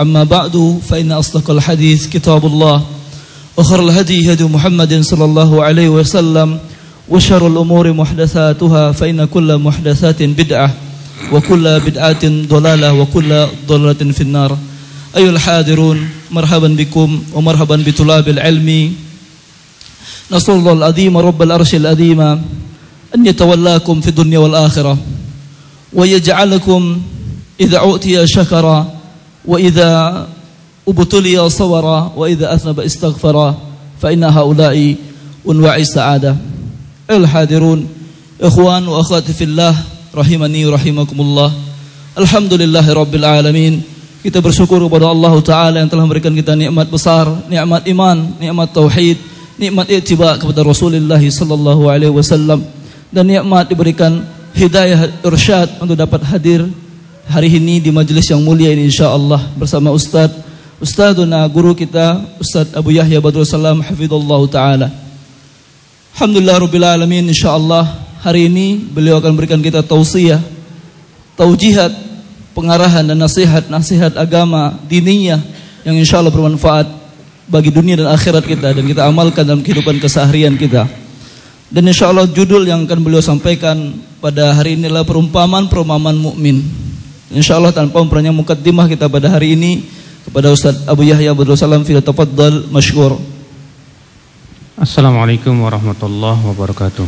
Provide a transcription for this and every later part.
أما بعد فإن أصدق الحديث كتاب الله وخير الهدي هدي محمد صلى الله عليه وسلم وشر الأمور محدثاتها فإن كل محدثات بدعة وكل بدعة ضلالة وكل ضلالة في النار. أيها الحاضرون مرحبا بكم ومرحبا بطلاب العلم. نسأل الله العظيم رب العرش العظيم أن يتولاكم في الدنيا والآخرة ويجعلكم إذا أعطي شكرا وإذا أبتلي صورا وإذا أذنب استغفرا فإن هؤلاء أنواع السعادة الحاضرون إخوان وأخوات في الله rahimani rahimakumullah Alhamdulillah Rabbil Alamin Kita bersyukur kepada Allah Ta'ala yang telah memberikan kita nikmat besar Nikmat iman, nikmat tauhid Nikmat ittiba kepada Rasulullah Sallallahu Alaihi Wasallam Dan nikmat diberikan hidayah irsyad untuk dapat hadir hari ini di majelis yang mulia ini insyaallah bersama Ustaz Ustazuna guru kita Ustaz Abu Yahya Badrul Salam hafizallahu taala. Alhamdulillah rabbil alamin insyaallah hari ini beliau akan berikan kita tausiah, taujihat, pengarahan dan nasihat-nasihat agama diniyah yang insyaallah bermanfaat bagi dunia dan akhirat kita dan kita amalkan dalam kehidupan keseharian kita. Dan insyaallah judul yang akan beliau sampaikan pada hari ini adalah perumpamaan-perumpamaan mukmin. InsyaAllah tanpa memperpanjang mukaddimah kita pada hari ini kepada Ustaz Abu Yahya Abdul Salam fil tafaddal masykur. Assalamualaikum warahmatullahi wabarakatuh.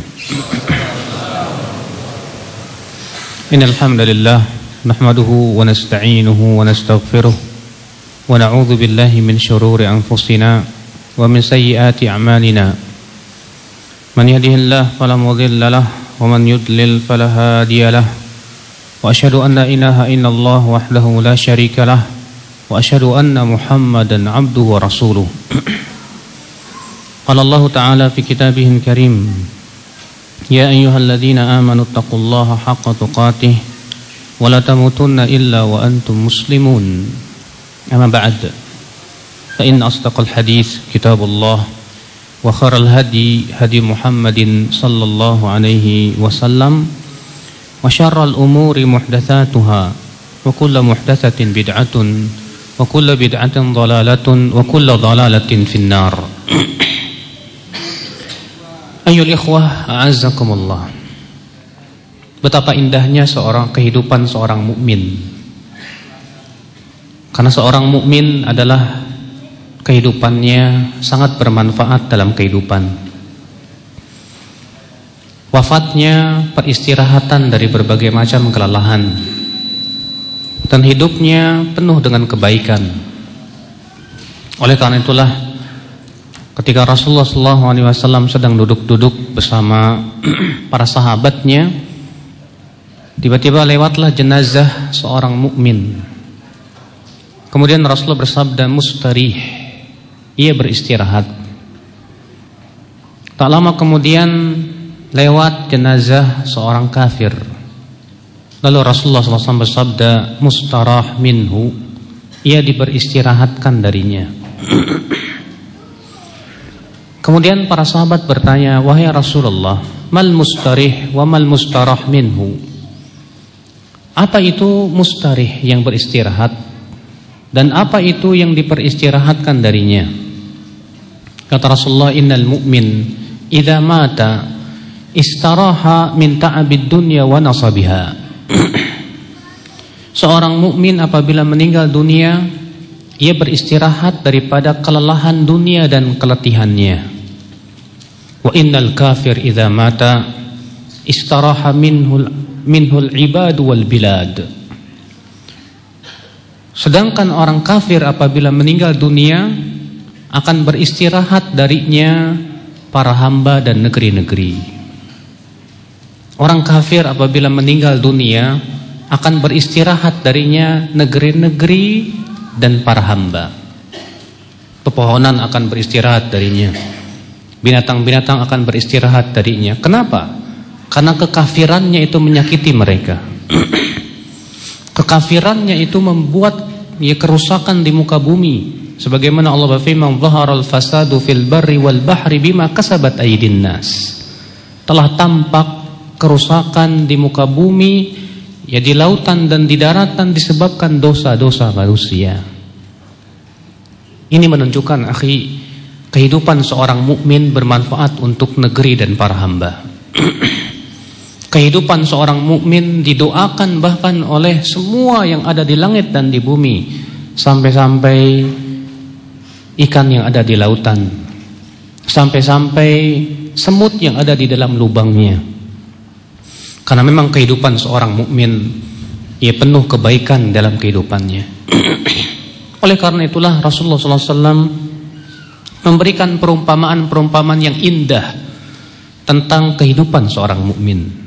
Innal hamdalillah nahmaduhu wa nasta'inuhu wa nastaghfiruh wa na'udzu billahi min shururi anfusina wa min sayyiati a'malina. Man yahdihillahu fala mudilla lahu wa man yudlil fala hadiya lahu. وأشهد أن لا إله إلا الله وحده لا شريك له وأشهد أن محمدا عبده ورسوله قال الله تعالى في كتابه الكريم يا أيها الذين آمنوا اتقوا الله حق تقاته ولا تموتن إلا وأنتم مسلمون أما بعد فإن أصدق الحديث كتاب الله وخر الهدي هدي محمد صلى الله عليه وسلم وشر الأمور محدثاتها وكل محدثة بدعة وكل بدعة ضلالة وكل ضلالة في النار أيها الإخوة أعزكم الله Betapa indahnya seorang kehidupan seorang mukmin. Karena seorang mukmin adalah kehidupannya sangat bermanfaat dalam kehidupan. Wafatnya peristirahatan dari berbagai macam kelelahan dan hidupnya penuh dengan kebaikan. Oleh karena itulah ketika Rasulullah SAW sedang duduk-duduk bersama para sahabatnya, tiba-tiba lewatlah jenazah seorang mukmin. Kemudian Rasulullah bersabda mustarih, ia beristirahat. Tak lama kemudian lewat jenazah seorang kafir. Lalu Rasulullah SAW bersabda, mustarah minhu, ia diberistirahatkan darinya. Kemudian para sahabat bertanya, wahai Rasulullah, mal mustarih wa mal mustarah minhu. Apa itu mustarih yang beristirahat dan apa itu yang diperistirahatkan darinya? Kata Rasulullah, innal mu'min idza mata istaraha min ta'abid dunya wa nasabiha. Seorang mukmin apabila meninggal dunia, ia beristirahat daripada kelelahan dunia dan keletihannya. Wa innal kafir idza mata istaraha minhul minhul ibad wal bilad. Sedangkan orang kafir apabila meninggal dunia akan beristirahat darinya para hamba dan negeri-negeri. Orang kafir apabila meninggal dunia akan beristirahat darinya negeri-negeri dan para hamba. Pepohonan akan beristirahat darinya. Binatang-binatang akan beristirahat darinya. Kenapa? Karena kekafirannya itu menyakiti mereka. kekafirannya itu membuat ya kerusakan di muka bumi. Sebagaimana Allah berfirman, "Dhaharal fasadu fil barri wal bahri bima kasabat aydin nas." Telah tampak kerusakan di muka bumi ya di lautan dan di daratan disebabkan dosa-dosa manusia. Ini menunjukkan akhi kehidupan seorang mukmin bermanfaat untuk negeri dan para hamba. kehidupan seorang mukmin didoakan bahkan oleh semua yang ada di langit dan di bumi sampai-sampai ikan yang ada di lautan sampai-sampai semut yang ada di dalam lubangnya karena memang kehidupan seorang mukmin ia penuh kebaikan dalam kehidupannya oleh karena itulah Rasulullah SAW memberikan perumpamaan-perumpamaan yang indah tentang kehidupan seorang mukmin.